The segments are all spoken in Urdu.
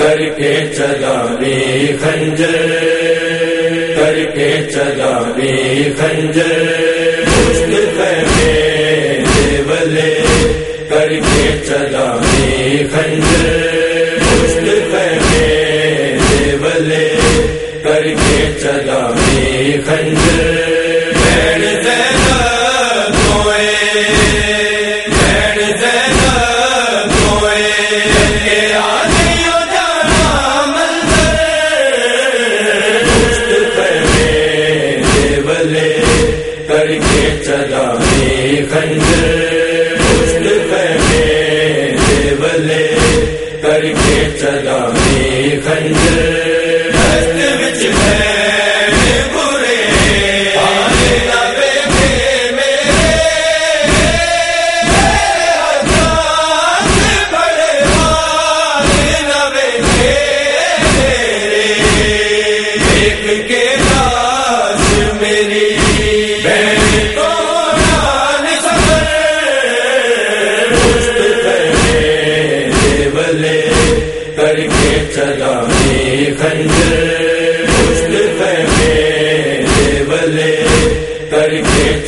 کر کے چلا رے خنجر، کر کے چلا رے خنجر۔ دیولے خنجر۔ کر کے خنجر۔ کر کے چلا میں خنجر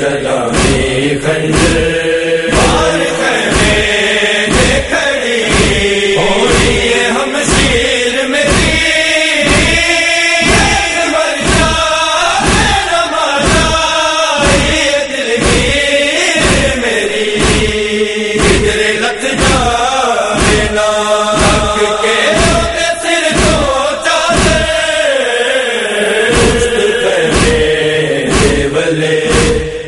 چلا میں خنجر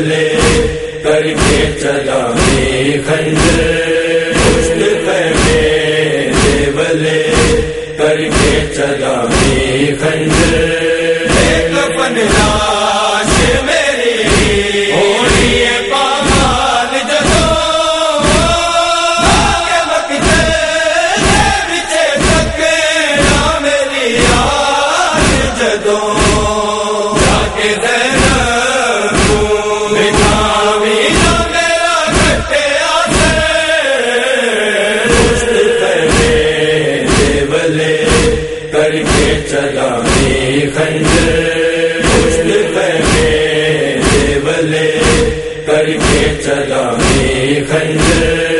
چلے کر کے چلا کر کے چلا میں خنجر کے چلا میں خنجر۔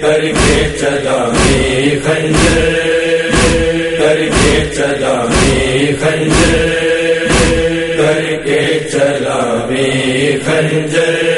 کر کے چدا خنجر کر کے چدا خنجر کر کے چلا خنجر۔